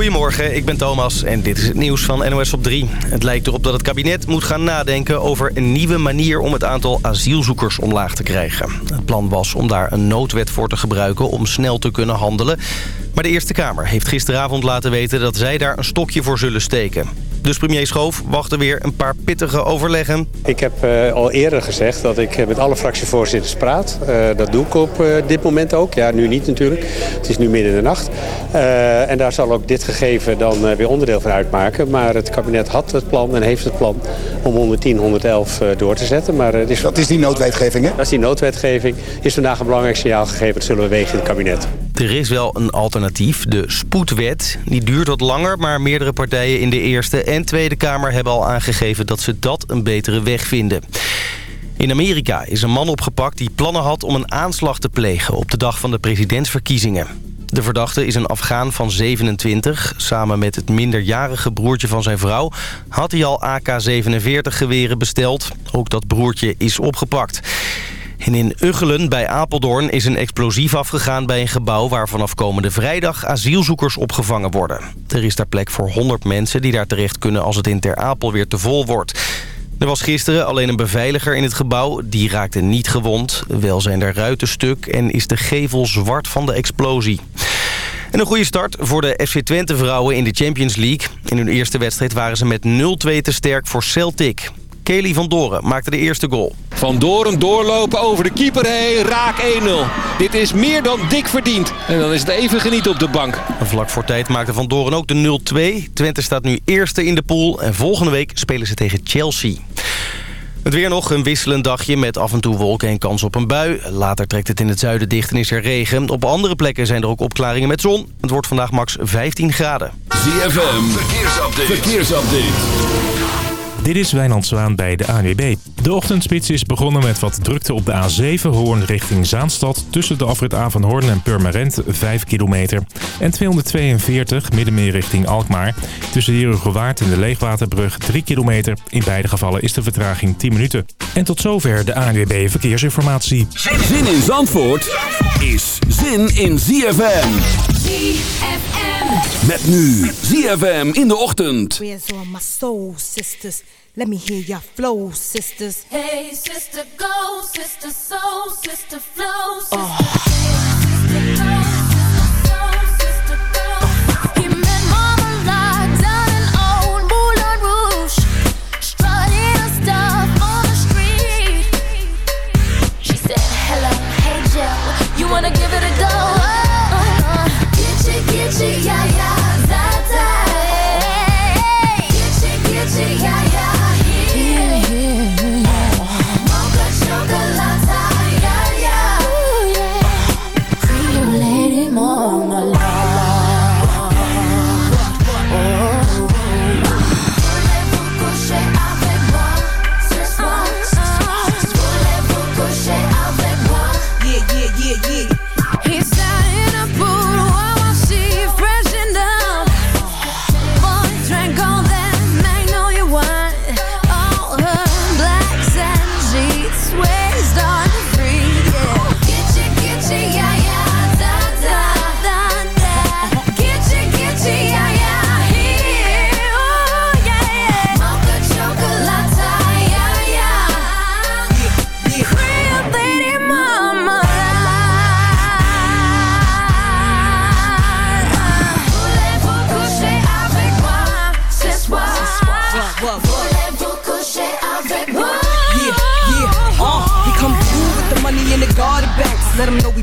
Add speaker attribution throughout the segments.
Speaker 1: Goedemorgen, ik ben Thomas en dit is het nieuws van NOS op 3. Het lijkt erop dat het kabinet moet gaan nadenken over een nieuwe manier om het aantal asielzoekers omlaag te krijgen. Het plan was om daar een noodwet voor te gebruiken om snel te kunnen handelen. Maar de Eerste Kamer heeft gisteravond laten weten dat zij daar een stokje voor zullen steken. Dus premier Schoof wachtte weer een paar pittige overleggen.
Speaker 2: Ik heb uh, al eerder gezegd dat ik met alle fractievoorzitters praat. Uh, dat doe ik op uh, dit moment ook. Ja, nu niet natuurlijk. Het is nu midden in de nacht. en daar zal ook dit gegeven dan weer onderdeel van uitmaken. Maar het kabinet had het plan en heeft het plan om 110, 111 door te zetten. Maar, het is...
Speaker 3: Dat is die noodwetgeving, hè?
Speaker 2: Dat is die noodwetgeving. Is vandaag een belangrijk signaal gegeven. Dat zullen we wegen in het kabinet.
Speaker 1: Er is wel een alternatief, de spoedwet. Die duurt wat langer, maar meerdere partijen in de Eerste en Tweede Kamer hebben al aangegeven dat ze dat een betere weg vinden. In Amerika is een man opgepakt die plannen had om een aanslag te plegen op de dag van de presidentsverkiezingen. De verdachte is een Afghaan van 27. Samen met het minderjarige broertje van zijn vrouw had hij al AK-47 geweren besteld. Ook dat broertje is opgepakt. En in Uggelen bij Apeldoorn is een explosief afgegaan bij een gebouw... waar vanaf komende vrijdag asielzoekers opgevangen worden. Er is daar plek voor 100 mensen die daar terecht kunnen als het in Ter Apel weer te vol wordt. Er was gisteren alleen een beveiliger in het gebouw. Die raakte niet gewond. Wel zijn er ruiten stuk en is de gevel zwart van de explosie. En een goede start voor de FC Twente vrouwen in de Champions League. In hun eerste wedstrijd waren ze met 0-2 te sterk voor Celtic. Kelly van Doren maakte de eerste goal.
Speaker 4: Van Doren doorlopen over de keeper heen, raak 1-0. Dit is meer dan dik verdiend. En dan is het even genieten op de bank.
Speaker 1: Vlak voor tijd maakte Van Doren ook de 0-2. Twente staat nu eerste in de pool en volgende week spelen ze tegen Chelsea. Het weer nog een wisselend dagje met af en toe wolken en kans op een bui. Later trekt het in het zuiden dicht en is er regen. Op andere plekken zijn er ook opklaringen met zon. Het wordt vandaag max 15 graden.
Speaker 5: ZFM, verkeersupdate. verkeersupdate.
Speaker 6: Dit is Wijnand Zwaan bij de ANWB. De ochtendspits is begonnen met wat drukte op de A7 Hoorn richting Zaanstad... tussen de afrit A van Hoorn en Purmerend 5 kilometer. En 242 middenmeer richting Alkmaar. Tussen Herugewaard en de Leegwaterbrug 3 kilometer. In beide gevallen is de vertraging 10 minuten. En tot zover de ANWB Verkeersinformatie.
Speaker 5: Zin in Zandvoort is zin in ZFM.
Speaker 7: ZFM.
Speaker 5: Met nu ZFM in de ochtend.
Speaker 8: Where's all my soul sisters? Let me hear your flow, sisters.
Speaker 7: Hey, sister, go, sister, soul, sister, flow, sister. Oh. Sister, go. wanna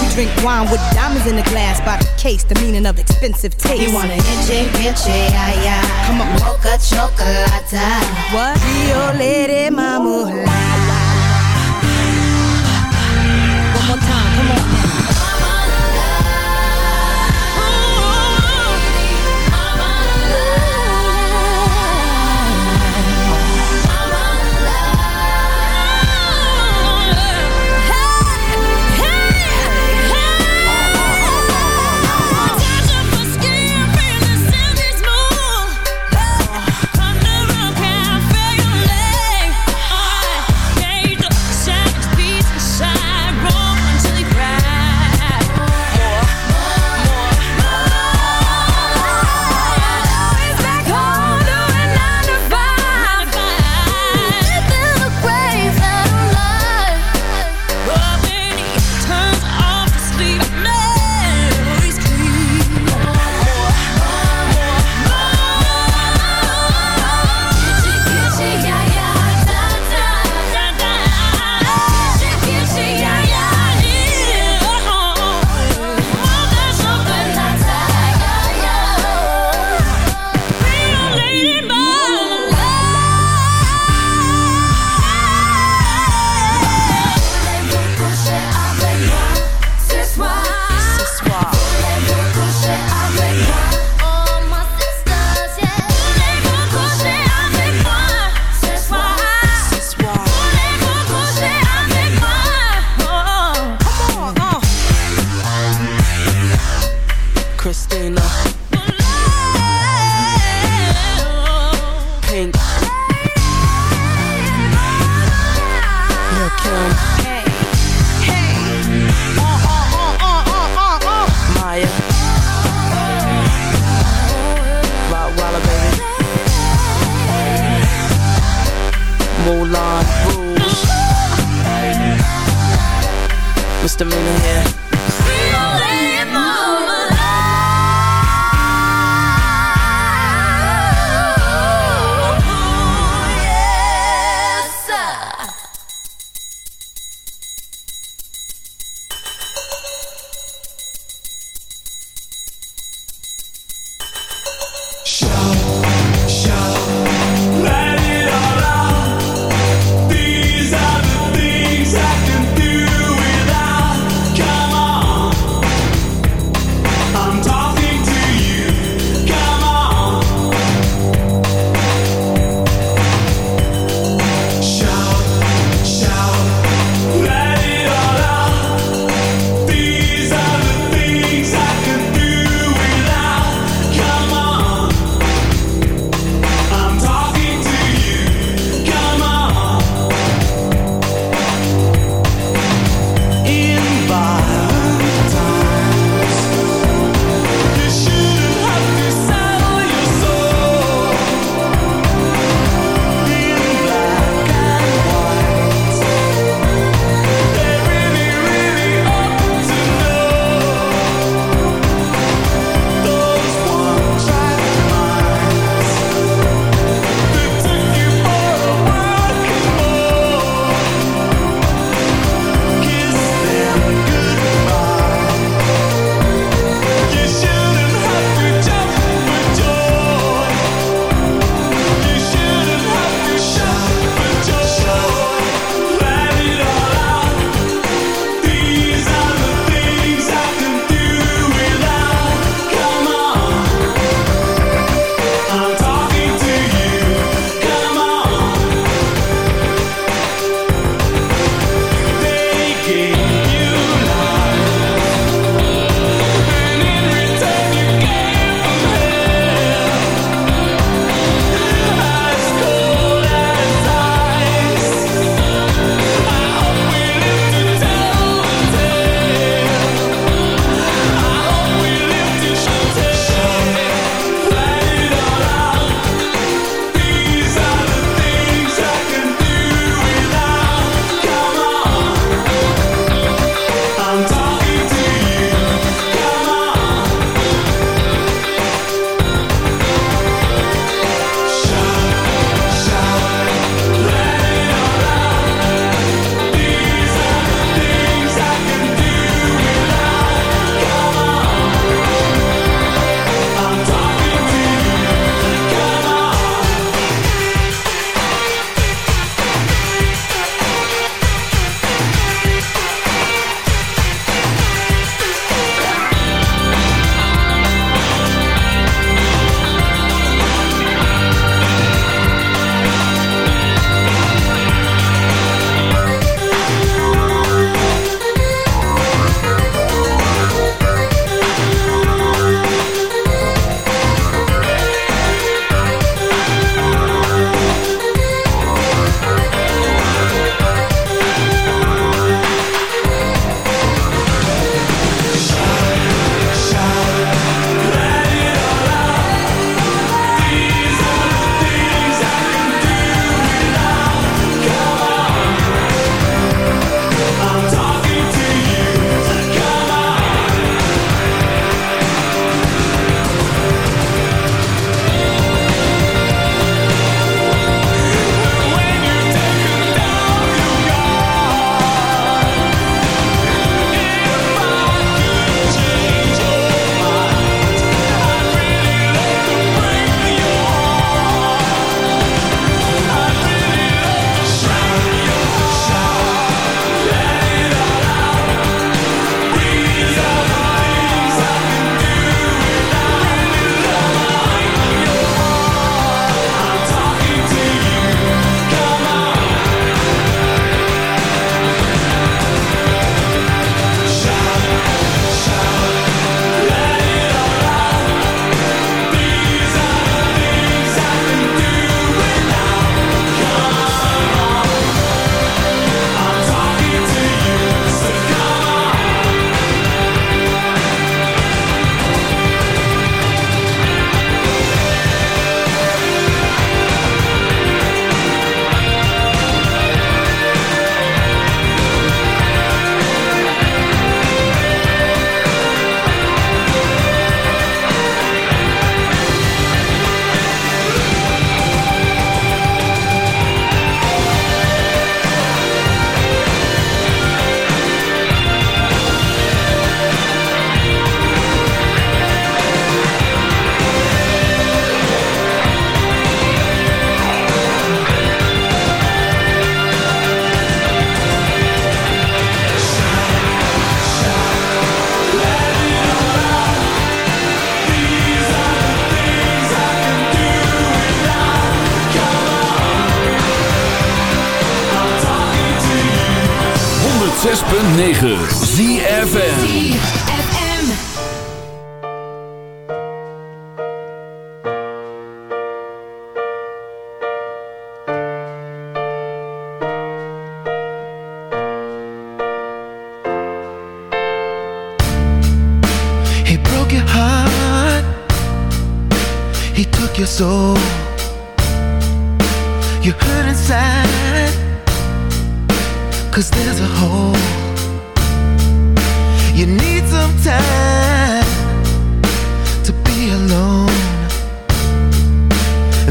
Speaker 8: We drink wine with diamonds in the glass by the case, the meaning of expensive taste.
Speaker 9: You wanna itchy, itchy, yeah, yeah.
Speaker 8: Come on.
Speaker 9: Mocha chocolate.
Speaker 8: What? Rio Lady Mama.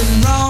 Speaker 10: nothing wrong.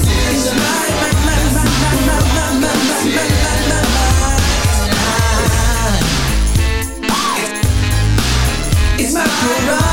Speaker 5: You're right.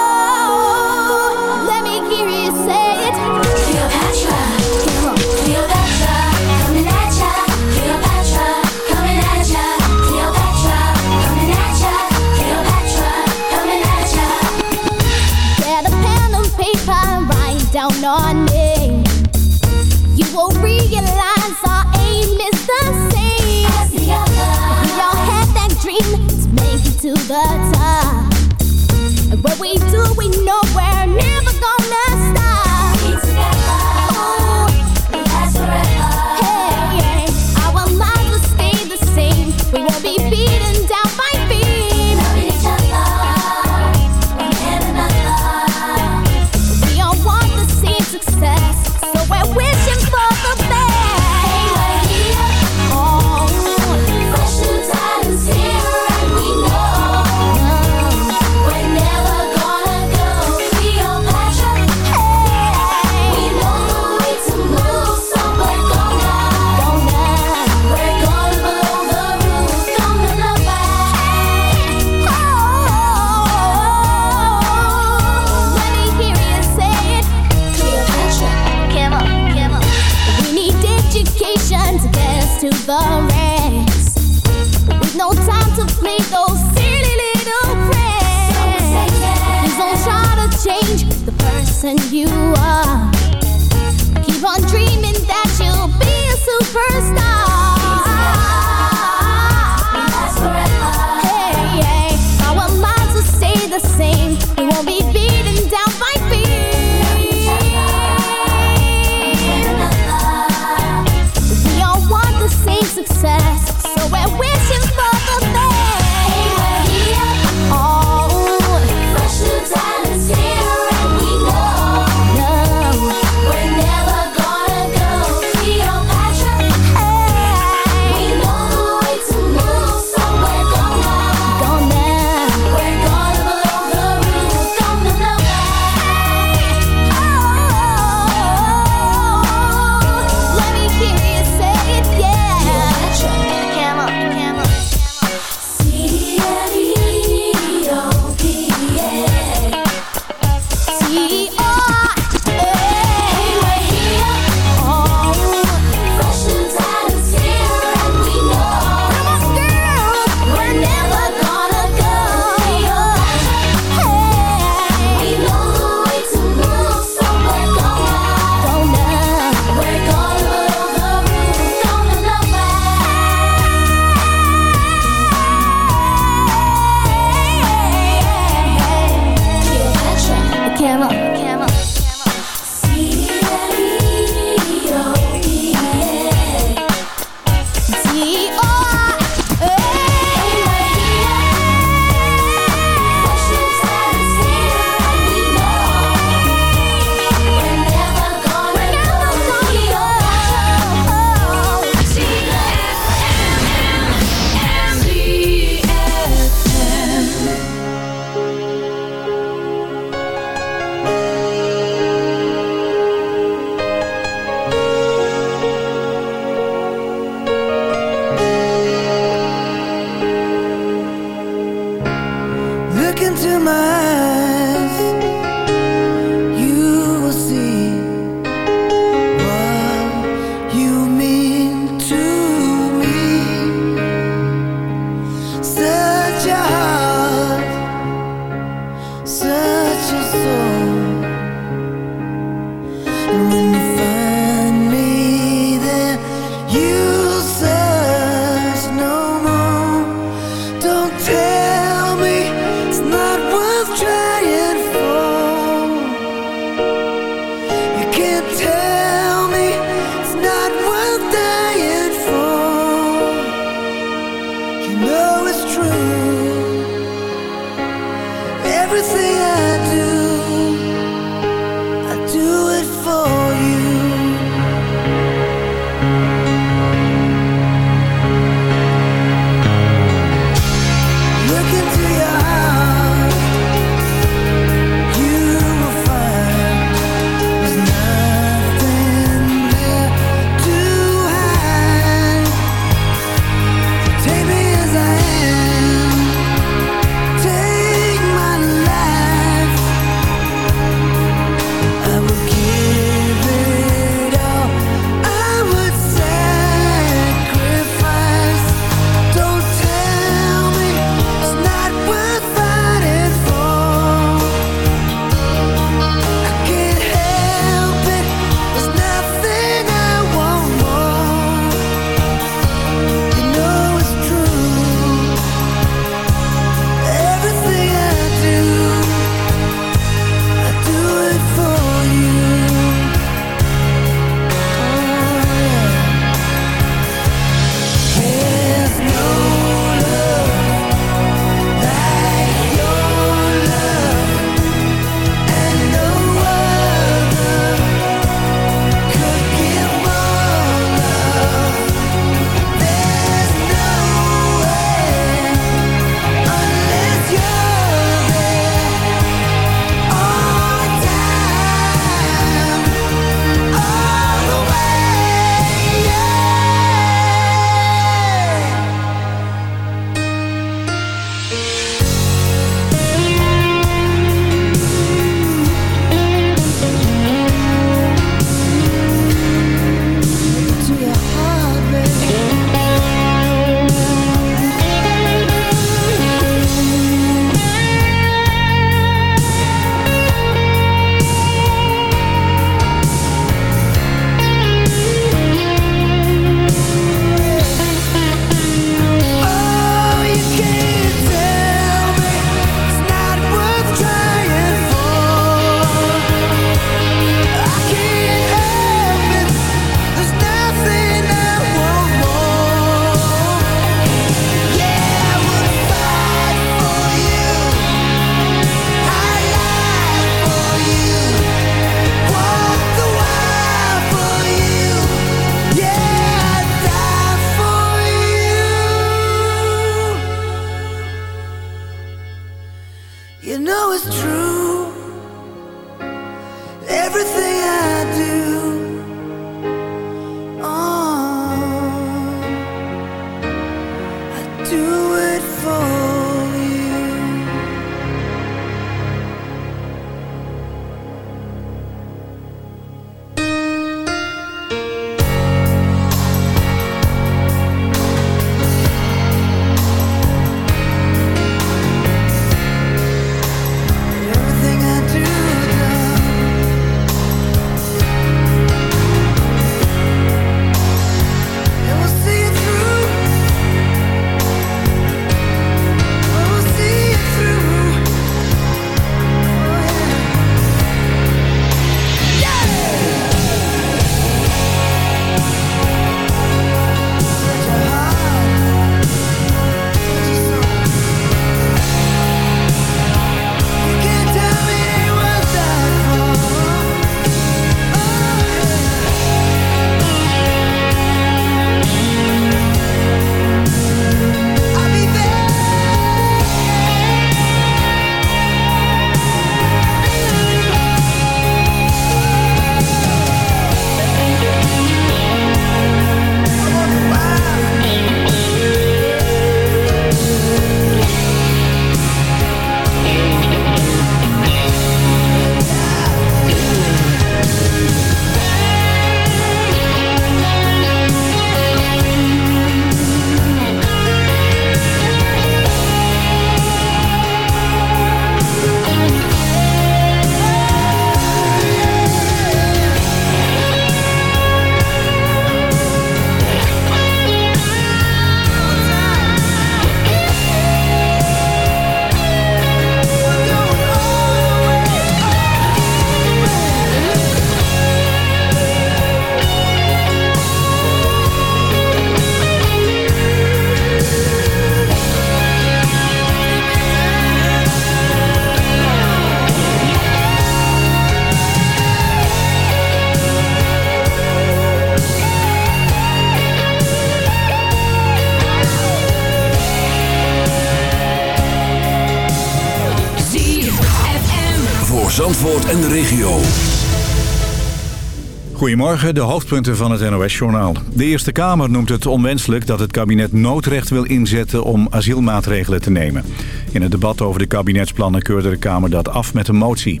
Speaker 11: Goedemorgen, de hoofdpunten van het NOS-journaal. De Eerste Kamer noemt het onwenselijk dat het kabinet noodrecht wil inzetten om asielmaatregelen te nemen. In het debat over de kabinetsplannen keurde de Kamer dat af met een motie.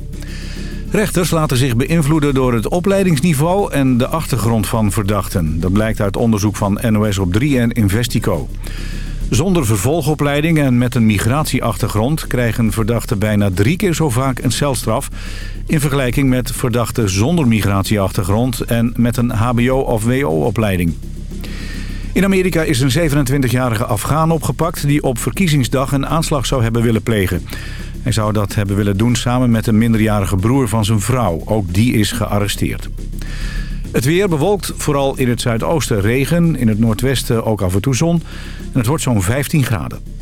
Speaker 11: Rechters laten zich beïnvloeden door het opleidingsniveau en de achtergrond van verdachten. Dat blijkt uit onderzoek van NOS op 3 en Investico. Zonder vervolgopleiding en met een migratieachtergrond... krijgen verdachten bijna drie keer zo vaak een celstraf... in vergelijking met verdachten zonder migratieachtergrond... en met een hbo- of wo-opleiding. In Amerika is een 27-jarige Afghaan opgepakt... die op verkiezingsdag een aanslag zou hebben willen plegen. Hij zou dat hebben willen doen samen met een minderjarige broer van zijn vrouw. Ook die is gearresteerd. Het weer bewolkt, vooral in het zuidoosten regen. In het noordwesten ook af en toe zon. En het wordt zo'n 15 graden.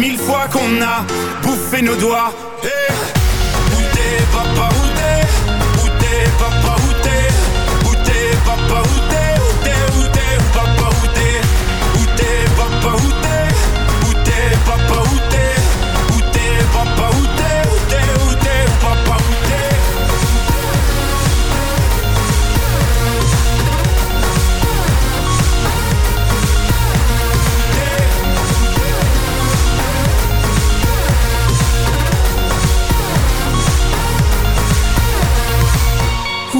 Speaker 12: mille fois qu'on a bouffé nos doigts. Hey Où t'es papa, où t'es? Où t'es papa, où t'es? Où t'es papa, où t'es?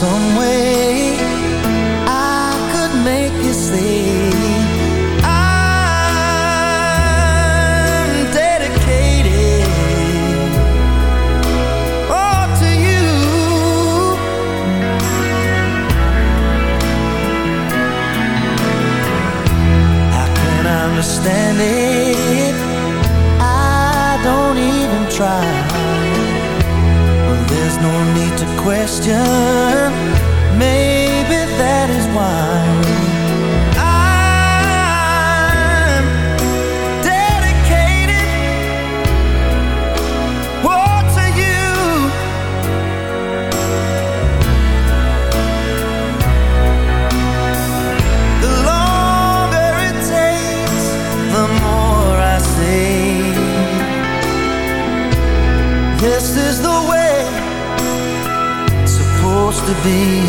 Speaker 13: some way I could make you see. I'm dedicated to you. Can understand it? I don't even try. There's no need to question
Speaker 7: see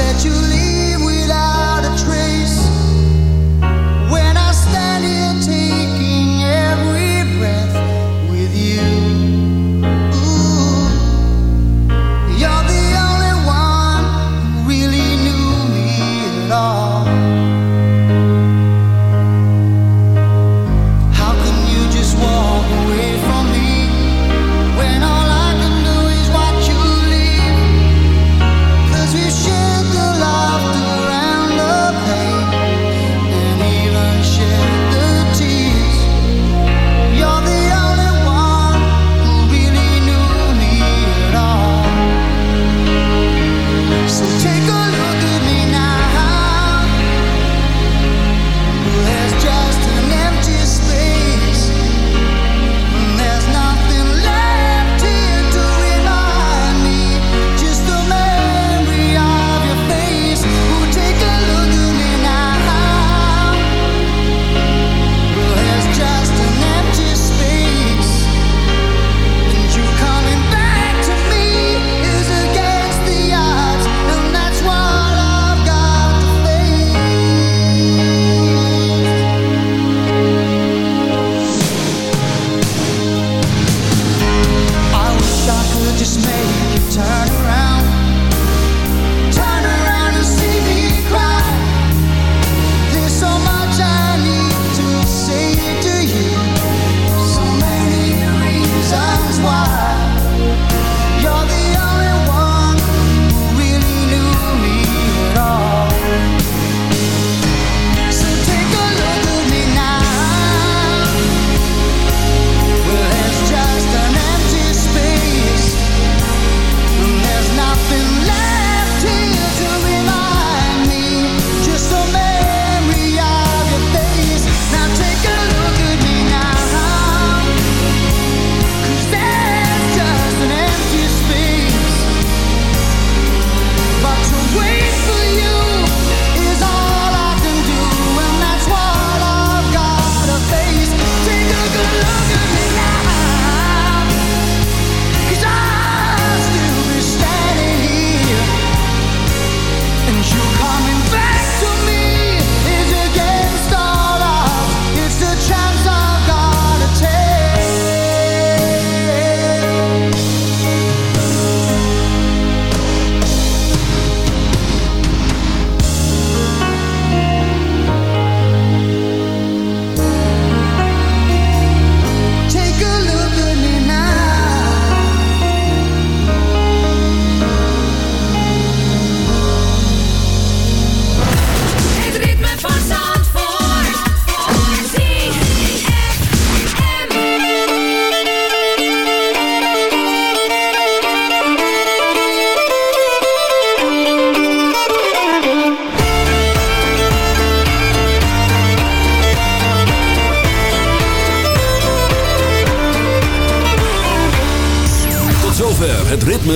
Speaker 7: that you